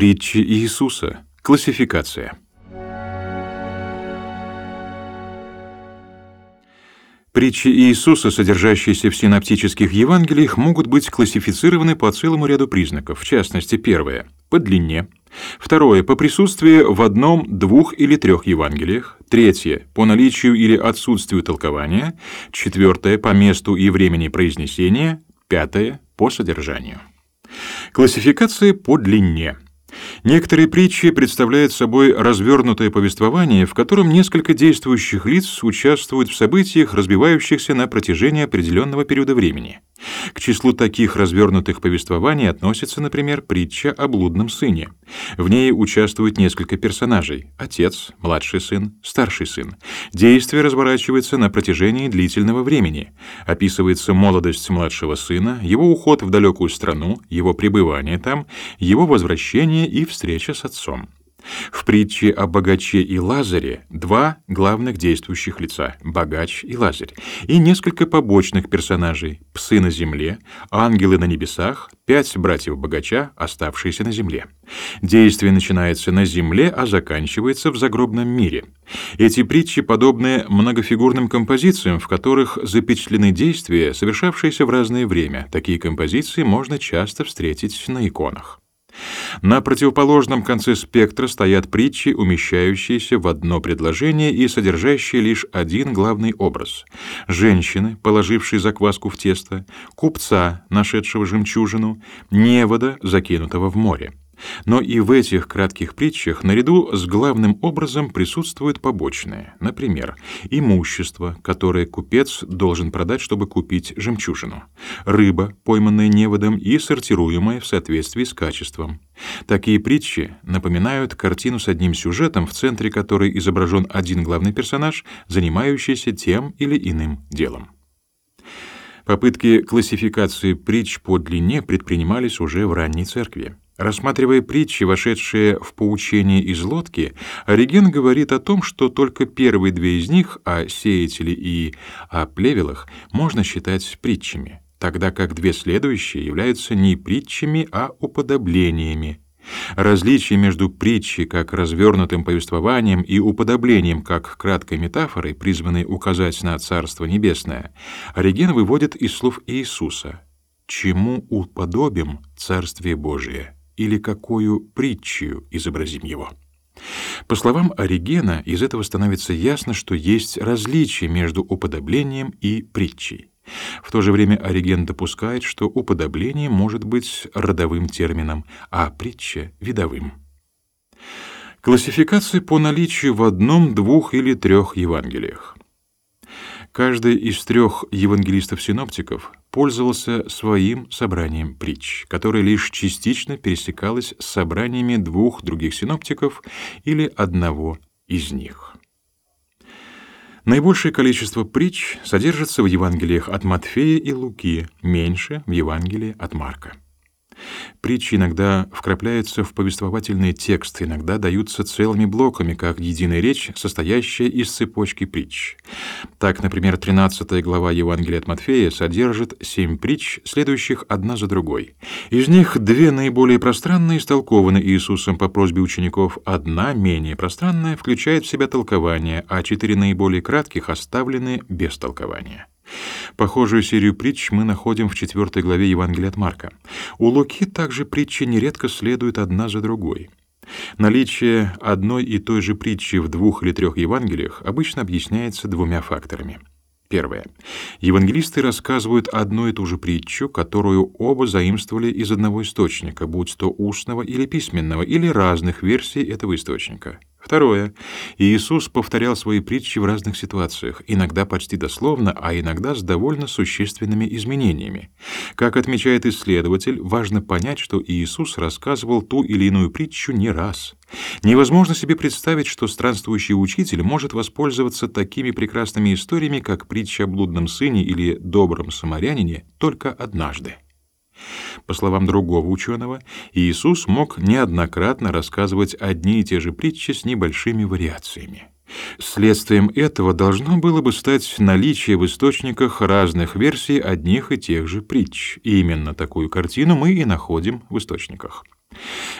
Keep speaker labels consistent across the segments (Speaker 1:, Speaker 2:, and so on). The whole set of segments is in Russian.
Speaker 1: Притчи Иисуса. Классификация. Притчи Иисуса, содержащиеся в синоптических Евангелиях, могут быть классифицированы по целому ряду признаков. В частности, первое — по длине. Второе — по присутствию в одном, двух или трех Евангелиях. Третье — по наличию или отсутствию толкования. Четвертое — по месту и времени произнесения. Пятое — по содержанию. Классификация по длине — Некоторые притчи представляют собой развернутое повествование, в котором несколько действующих лиц участвуют в событиях, разбивающихся на протяжении определенного периода времени. К числу таких развернутых повествований относится, например, притча о блудном сыне. В ней участвуют несколько персонажей: отец, младший сын, старший сын. Действие разворачивается на протяжении длительного времени. Описывается молодость младшего сына, его уход в далекую страну, его пребывание там, его возвращение и встреча с отцом. В притче о богаче и Лазаре два главных действующих лица — богач и Лазарь, и несколько побочных персонажей — псы на земле, ангелы на небесах, пять братьев богача, оставшиеся на земле. Действие начинается на земле, а заканчивается в загробном мире. Эти притчи подобны многофигурным композициям, в которых запечатлены действия, совершавшиеся в разное время. Такие композиции можно часто встретить на иконах. На противоположном конце спектра стоят притчи, умещающиеся в одно предложение и содержащие лишь один главный образ: женщины, положившей закваску в тесто, купца, нашедшего жемчужину, невода, закинутого в море. Но и в этих кратких притчах наряду с главным образом присутствуют побочные, например, имущество, которое купец должен продать, чтобы купить жемчужину, рыба, пойманная неводом и сортируемая в соответствии с качеством. Такие притчи напоминают картину с одним сюжетом, в центре которой изображен один главный персонаж, занимающийся тем или иным делом. Попытки классификации притч по длине предпринимались уже в ранней церкви. Рассматривая притчи, вошедшие в поучение из лодки, Ориген говорит о том, что только первые две из них, о сеятеле и о плевелах, можно считать притчами, тогда как две следующие являются не притчами, а уподоблениями. Различие между притчей как развернутым повествованием и уподоблением как краткой метафорой, призванной указать на Царство Небесное, Ориген выводит из слов Иисуса «Чему уподобим Царствие Божие?» или какую притчу изобразим его. По словам Оригена, из этого становится ясно, что есть различие между уподоблением и притчей. В то же время Ориген допускает, что уподобление может быть родовым термином, а притча — видовым. Классификация по наличию в одном, двух или трех Евангелиях. Каждый из трех евангелистов-синоптиков пользовался своим собранием притч, которое лишь частично пересекалось с собраниями двух других синоптиков или одного из них. Наибольшее количество притч содержится в Евангелиях от Матфея и Луки, меньше в Евангелии от Марка. Притчи иногда вкрапляются в повествовательный текст, иногда даются целыми блоками, как единая речь, состоящая из цепочки притч. Так, например, 13 глава Евангелия от Матфея содержит семь притч, следующих одна за другой. Из них две наиболее пространные истолкованы Иисусом по просьбе учеников, одна, менее пространная, включает в себя толкование, а четыре наиболее кратких оставлены без толкования. Похожую серию притч мы находим в четвертой главе Евангелия от Марка. У Луки также притчи нередко следуют одна за другой. Наличие одной и той же притчи в двух или трех Евангелиях обычно объясняется двумя факторами. Первое. Евангелисты рассказывают одну и ту же притчу, которую оба заимствовали из одного источника, будь то устного или письменного, или разных версий этого источника. Второе. Иисус повторял свои притчи в разных ситуациях, иногда почти дословно, а иногда с довольно существенными изменениями. Как отмечает исследователь, важно понять, что Иисус рассказывал ту или иную притчу не раз. Невозможно себе представить, что странствующий учитель может воспользоваться такими прекрасными историями, как притча о блудном сыне или добром самарянине, только однажды. По словам другого ученого, Иисус мог неоднократно рассказывать одни и те же притчи с небольшими вариациями. Следствием этого должно было бы стать наличие в источниках разных версий одних и тех же притч. И именно такую картину мы и находим в источниках.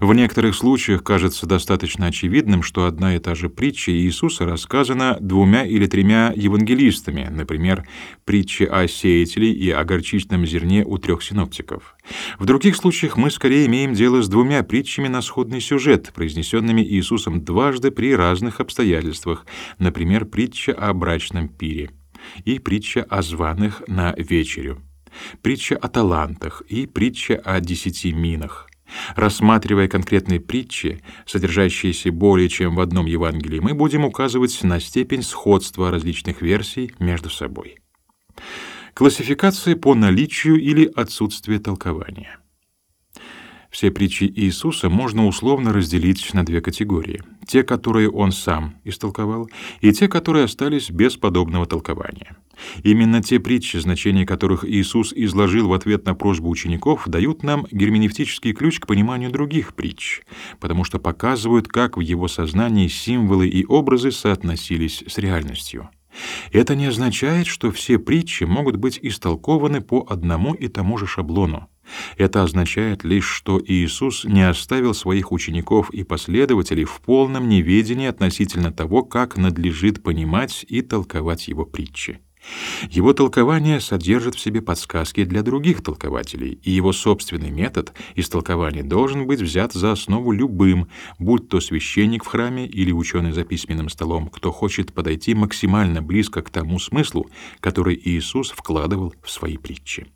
Speaker 1: В некоторых случаях кажется достаточно очевидным, что одна и та же притча Иисуса рассказана двумя или тремя евангелистами, например, притча о сеятеле и о горчичном зерне у трех синоптиков. В других случаях мы скорее имеем дело с двумя притчами на сходный сюжет, произнесенными Иисусом дважды при разных обстоятельствах, например, притча о брачном пире и притча о званых на вечерю, притча о талантах и притча о десяти минах. Рассматривая конкретные притчи, содержащиеся более чем в одном Евангелии, мы будем указывать на степень сходства различных версий между собой. Классификация по наличию или отсутствию толкования. Все притчи Иисуса можно условно разделить на две категории: те, которые он сам истолковал, и те, которые остались без подобного толкования. Именно те притчи, значение которых Иисус изложил в ответ на просьбу учеников, дают нам герменевтический ключ к пониманию других притч, потому что показывают, как в его сознании символы и образы соотносились с реальностью. Это не означает, что все притчи могут быть истолкованы по одному и тому же шаблону. Это означает лишь, что Иисус не оставил своих учеников и последователей в полном неведении относительно того, как надлежит понимать и толковать его притчи. Его толкование содержит в себе подсказки для других толкователей, и его собственный метод истолкования должен быть взят за основу любым, будь то священник в храме или ученый за письменным столом, кто хочет подойти максимально близко к тому смыслу, который Иисус вкладывал в свои притчи.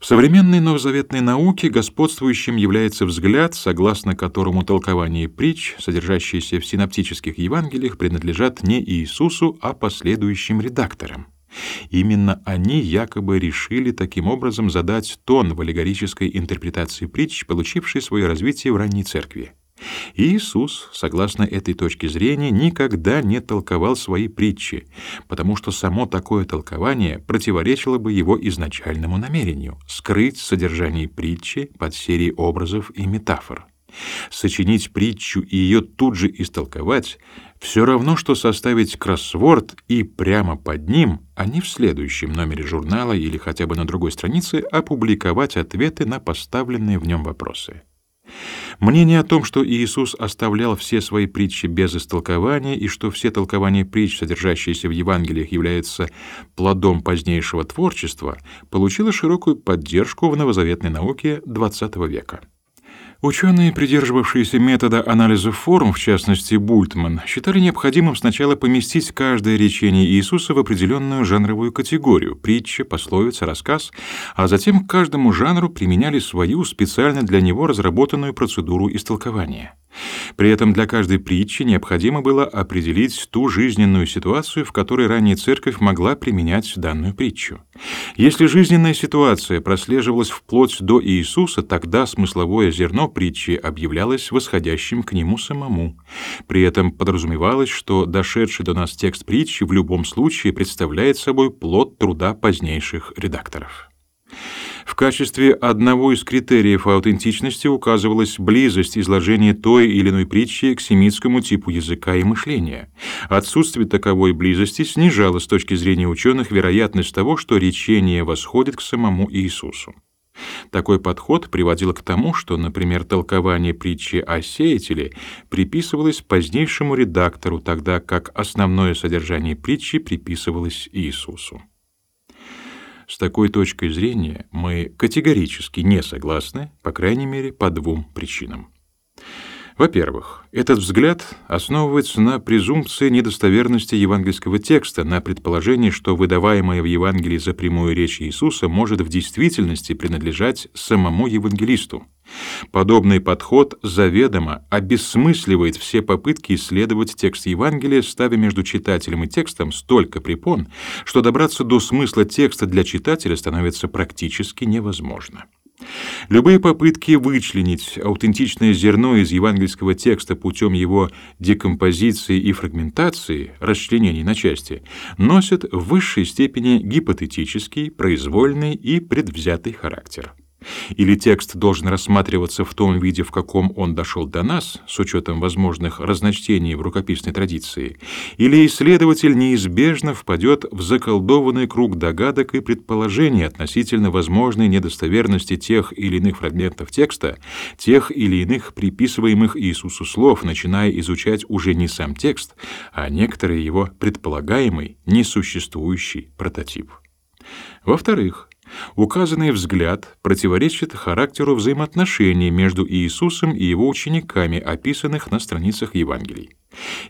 Speaker 1: В современной новозаветной науке господствующим является взгляд, согласно которому толкование притч, содержащиеся в синоптических Евангелиях, принадлежат не Иисусу, а последующим редакторам. Именно они якобы решили таким образом задать тон в аллегорической интерпретации притч, получившей свое развитие в ранней церкви. Иисус, согласно этой точке зрения, никогда не толковал свои притчи, потому что само такое толкование противоречило бы его изначальному намерению скрыть содержание притчи под серией образов и метафор. Сочинить притчу и ее тут же истолковать все равно что составить кроссворд и прямо под ним, а не в следующем номере журнала или хотя бы на другой странице опубликовать ответы на поставленные в нем вопросы. Мнение о том, что Иисус оставлял все свои притчи без истолкования и что все толкования притч, содержащиеся в Евангелиях, являются плодом позднейшего творчества, получило широкую поддержку в новозаветной науке XX века. Ученые, придерживавшиеся метода анализа форм, в частности Бультман, считали необходимым сначала поместить каждое речение Иисуса в определенную жанровую категорию — притча, пословица, рассказ, а затем к каждому жанру применяли свою специально для него разработанную процедуру истолкования. При этом для каждой притчи необходимо было определить ту жизненную ситуацию, в которой ранее церковь могла применять данную притчу. Если жизненная ситуация прослеживалась вплоть до Иисуса, тогда смысловое зерно притчи объявлялось восходящим к нему самому. При этом подразумевалось, что дошедший до нас текст притчи в любом случае представляет собой плод труда позднейших редакторов. В качестве одного из критериев аутентичности указывалась близость изложения той или иной притчи к семитскому типу языка и мышления. Отсутствие таковой близости снижало с точки зрения ученых вероятность того, что речение восходит к самому Иисусу. Такой подход приводил к тому, что, например, толкование притчи о сеятеле приписывалось позднейшему редактору, тогда как основное содержание притчи приписывалось Иисусу. С такой точкой зрения мы категорически не согласны, по крайней мере, по двум причинам. Во-первых, этот взгляд основывается на презумпции недостоверности евангельского текста, на предположении, что выдаваемое в Евангелии за прямую речь Иисуса может в действительности принадлежать самому евангелисту. Подобный подход заведомо обесмысливает все попытки исследовать текст Евангелия, ставя между читателем и текстом столько препон, что добраться до смысла текста для читателя становится практически невозможно. Любые попытки вычленить аутентичное зерно из евангельского текста путем его декомпозиции и фрагментации, расчленений на части, носят в высшей степени гипотетический, произвольный и предвзятый характер. Или текст должен рассматриваться в том виде, в каком он дошел до нас, с учетом возможных разночтений в рукописной традиции, или исследователь неизбежно впадет в заколдованный круг догадок и предположений относительно возможной недостоверности тех или иных фрагментов текста, тех или иных приписываемых Иисусу слов, начиная изучать уже не сам текст, а некоторые его предполагаемый, несуществующий прототип. Во-вторых, Указанный взгляд противоречит характеру взаимоотношений между Иисусом и его учениками, описанных на страницах Евангелий.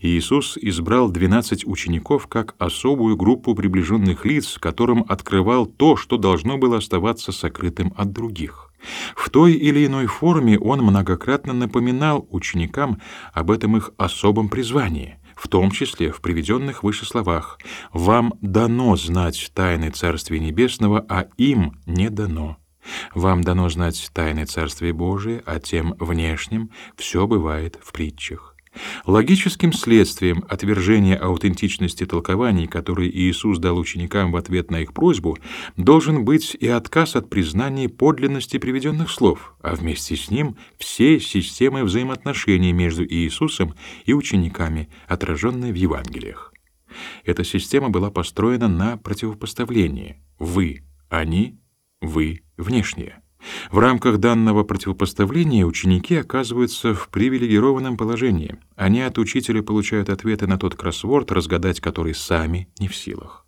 Speaker 1: Иисус избрал 12 учеников как особую группу приближенных лиц, которым открывал то, что должно было оставаться сокрытым от других. В той или иной форме он многократно напоминал ученикам об этом их особом призвании — в том числе в приведенных выше словах «Вам дано знать тайны Царствия Небесного, а им не дано». Вам дано знать тайны Царствия Божия, а тем внешним все бывает в притчах. Логическим следствием отвержения аутентичности толкований, которые Иисус дал ученикам в ответ на их просьбу, должен быть и отказ от признания подлинности приведенных слов, а вместе с ним всей системы взаимоотношений между Иисусом и учениками, отраженной в Евангелиях. Эта система была построена на противопоставлении «вы» — «они», «вы» — «внешние». В рамках данного противопоставления ученики оказываются в привилегированном положении. Они от учителя получают ответы на тот кроссворд, разгадать который сами не в силах.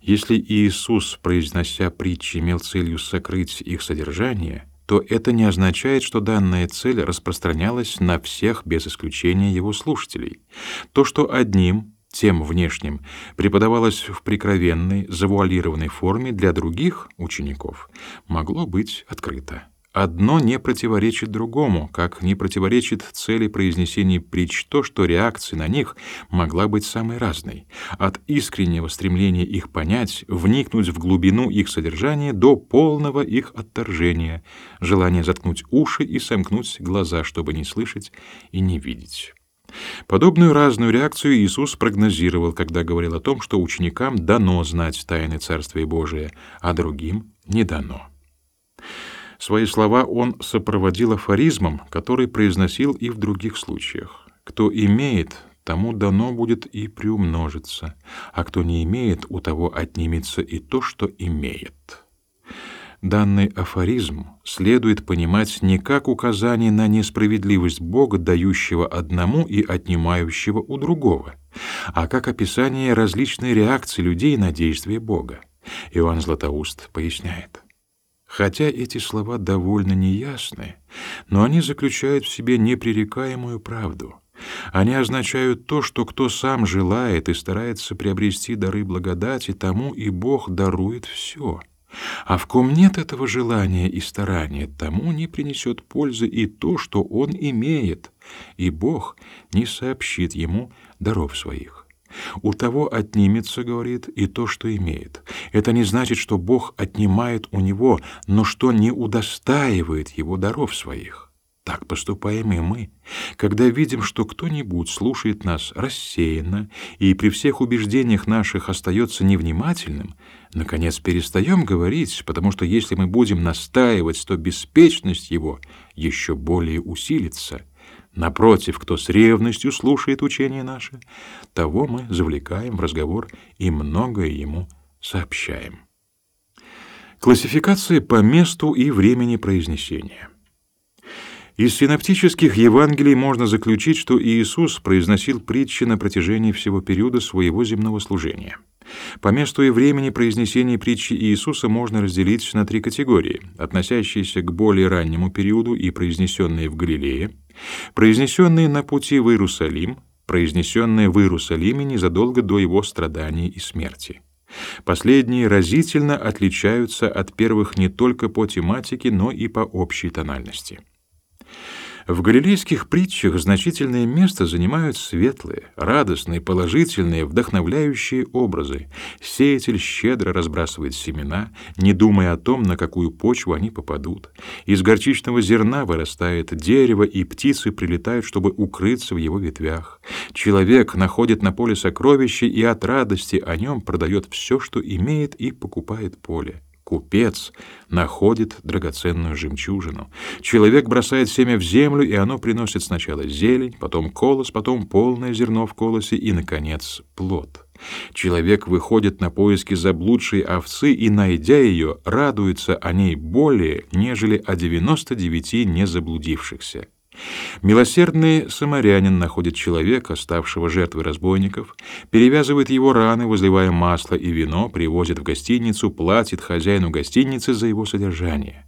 Speaker 1: Если Иисус, произнося притчи, имел целью сокрыть их содержание, то это не означает, что данная цель распространялась на всех без исключения его слушателей. То, что одним тем внешним, преподавалось в прикровенной, завуалированной форме для других учеников, могло быть открыто. Одно не противоречит другому, как не противоречит цели произнесения притч то, что реакция на них могла быть самой разной, от искреннего стремления их понять, вникнуть в глубину их содержания до полного их отторжения, желания заткнуть уши и сомкнуть глаза, чтобы не слышать и не видеть. Подобную разную реакцию Иисус прогнозировал, когда говорил о том, что ученикам дано знать тайны Царствия Божия, а другим не дано. Свои слова он сопроводил афоризмом, который произносил и в других случаях. «Кто имеет, тому дано будет и приумножится, а кто не имеет, у того отнимется и то, что имеет». Данный афоризм следует понимать не как указание на несправедливость Бога, дающего одному и отнимающего у другого, а как описание различной реакции людей на действия Бога. Иоанн Златоуст поясняет. Хотя эти слова довольно неясны, но они заключают в себе непререкаемую правду. Они означают то, что кто сам желает и старается приобрести дары благодати, тому и Бог дарует все — а в ком нет этого желания и старания, тому не принесет пользы и то, что он имеет, и Бог не сообщит ему даров своих. У того отнимется, говорит, и то, что имеет. Это не значит, что Бог отнимает у него, но что не удостаивает его даров своих. Так поступаем и мы, когда видим, что кто-нибудь слушает нас рассеянно и при всех убеждениях наших остается невнимательным, наконец перестаем говорить, потому что если мы будем настаивать, то беспечность его еще более усилится. Напротив, кто с ревностью слушает учение наше, того мы завлекаем в разговор и многое ему сообщаем. Классификация по месту и времени произнесения. Из синоптических Евангелий можно заключить, что Иисус произносил притчи на протяжении всего периода своего земного служения. По месту и времени произнесения притчи Иисуса можно разделить на три категории, относящиеся к более раннему периоду и произнесенные в Галилее, произнесенные на пути в Иерусалим, произнесенные в Иерусалиме незадолго до его страданий и смерти. Последние разительно отличаются от первых не только по тематике, но и по общей тональности. В галилейских притчах значительное место занимают светлые, радостные, положительные, вдохновляющие образы. Сеятель щедро разбрасывает семена, не думая о том, на какую почву они попадут. Из горчичного зерна вырастает дерево, и птицы прилетают, чтобы укрыться в его ветвях. Человек находит на поле сокровища и от радости о нем продает все, что имеет, и покупает поле. Купец находит драгоценную жемчужину. Человек бросает семя в землю, и оно приносит сначала зелень, потом колос, потом полное зерно в колосе и, наконец, плод. Человек выходит на поиски заблудшей овцы и, найдя ее, радуется о ней более, нежели о девяносто девяти незаблудившихся. Милосердный самарянин находит человека, ставшего жертвой разбойников, перевязывает его раны, возливая масло и вино, привозит в гостиницу, платит хозяину гостиницы за его содержание.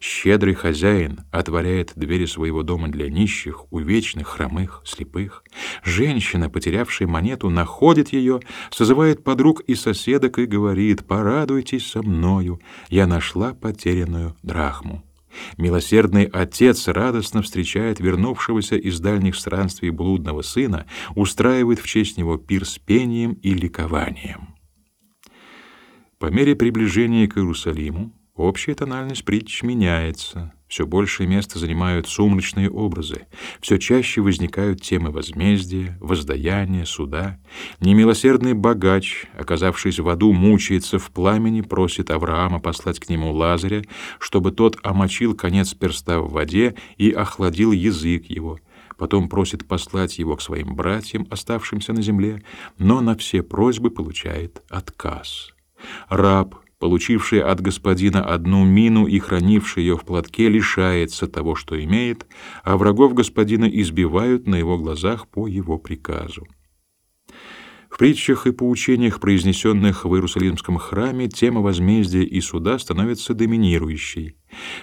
Speaker 1: Щедрый хозяин отворяет двери своего дома для нищих, увечных, хромых, слепых. Женщина, потерявшая монету, находит ее, созывает подруг и соседок и говорит «Порадуйтесь со мною, я нашла потерянную драхму». Милосердный отец радостно встречает вернувшегося из дальних странствий блудного сына, устраивает в честь него пир с пением и ликованием. По мере приближения к Иерусалиму общая тональность притч меняется. Все большее место занимают сумрачные образы, все чаще возникают темы возмездия, воздаяния, суда. Немилосердный богач, оказавшись в аду, мучается в пламени, просит Авраама послать к нему Лазаря, чтобы тот омочил конец перста в воде и охладил язык его. Потом просит послать его к своим братьям, оставшимся на земле, но на все просьбы получает отказ. Раб получивший от господина одну мину и хранивший ее в платке, лишается того, что имеет, а врагов господина избивают на его глазах по его приказу. В притчах и поучениях, произнесенных в Иерусалимском храме, тема возмездия и суда становится доминирующей.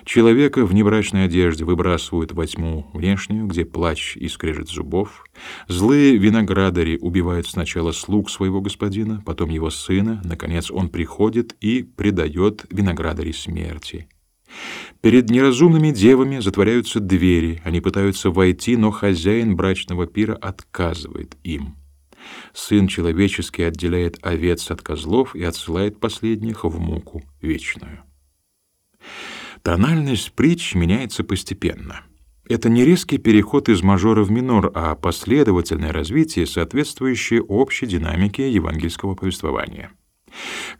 Speaker 1: Человека в небрачной одежде выбрасывают во тьму внешнюю, где плач и скрежет зубов. Злые виноградари убивают сначала слуг своего господина, потом его сына, наконец он приходит и предает виноградари смерти. Перед неразумными девами затворяются двери, они пытаются войти, но хозяин брачного пира отказывает им. Сын человеческий отделяет овец от козлов и отсылает последних в муку вечную. Тональность притч меняется постепенно. Это не резкий переход из мажора в минор, а последовательное развитие, соответствующее общей динамике евангельского повествования.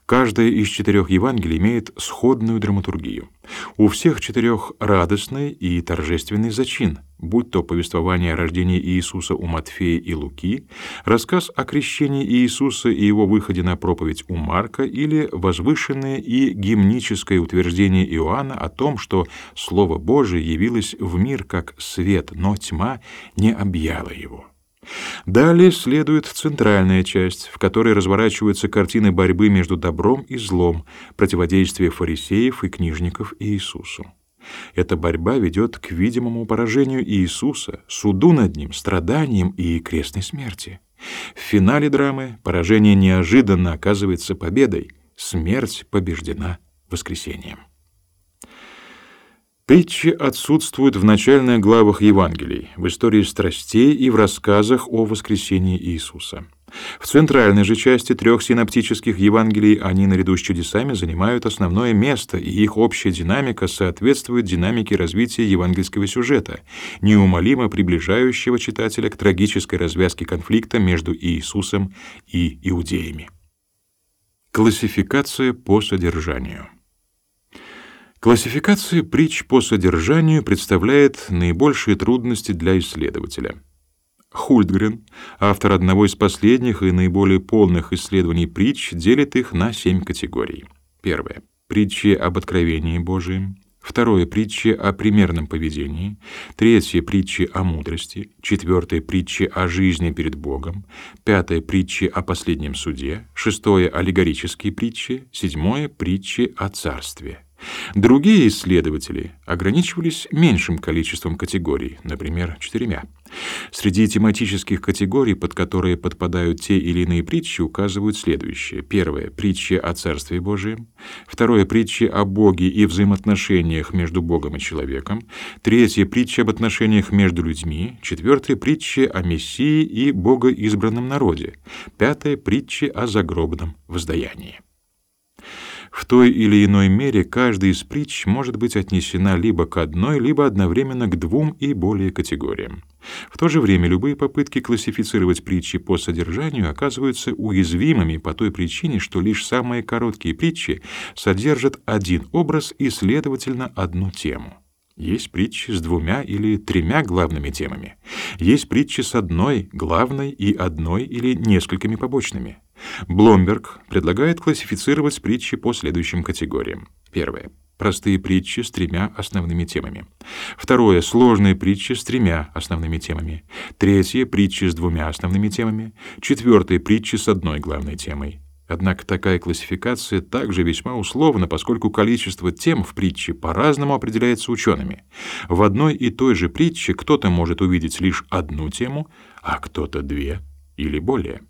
Speaker 1: Каждое из четырех Евангелий имеет сходную драматургию. У всех четырех радостный и торжественный зачин, будь то повествование о рождении Иисуса у Матфея и Луки, рассказ о крещении Иисуса и его выходе на проповедь у Марка или возвышенное и гимническое утверждение Иоанна о том, что Слово Божие явилось в мир как свет, но тьма не объяла его. Далее следует центральная часть, в которой разворачиваются картины борьбы между добром и злом, противодействие фарисеев и книжников Иисусу. Эта борьба ведет к видимому поражению Иисуса, суду над ним, страданиям и крестной смерти. В финале драмы поражение неожиданно оказывается победой, смерть побеждена воскресением. Притчи отсутствуют в начальных главах Евангелий, в истории страстей и в рассказах о воскресении Иисуса. В центральной же части трех синоптических Евангелий они наряду с чудесами занимают основное место, и их общая динамика соответствует динамике развития евангельского сюжета, неумолимо приближающего читателя к трагической развязке конфликта между Иисусом и иудеями. Классификация по содержанию. Классификация притч по содержанию представляет наибольшие трудности для исследователя. Хульдгрен, автор одного из последних и наиболее полных исследований притч, делит их на семь категорий. Первое притчи об откровении Божием, второе притчи о примерном поведении, третье притчи о мудрости, четвертое притчи о жизни перед Богом, пятое притчи о последнем суде, шестое аллегорические притчи, седьмое притчи о царстве. Другие исследователи ограничивались меньшим количеством категорий, например, четырьмя. Среди тематических категорий, под которые подпадают те или иные притчи, указывают следующие. Первое — притчи о Царстве Божием. Второе — притчи о Боге и взаимоотношениях между Богом и человеком. Третье — притчи об отношениях между людьми. Четвертое — притчи о Мессии и богоизбранном народе. Пятое — притчи о загробном воздаянии. В той или иной мере каждая из притч может быть отнесена либо к одной, либо одновременно к двум и более категориям. В то же время любые попытки классифицировать притчи по содержанию оказываются уязвимыми по той причине, что лишь самые короткие притчи содержат один образ и, следовательно, одну тему. Есть притчи с двумя или тремя главными темами. Есть притчи с одной главной и одной или несколькими побочными. Бломберг предлагает классифицировать притчи по следующим категориям. Первое. Простые притчи с тремя основными темами. Второе. Сложные притчи с тремя основными темами. Третье. Притчи с двумя основными темами. Четвертое. Притчи с одной главной темой. Однако такая классификация также весьма условна, поскольку количество тем в притче по-разному определяется учеными. В одной и той же притче кто-то может увидеть лишь одну тему, а кто-то две или более.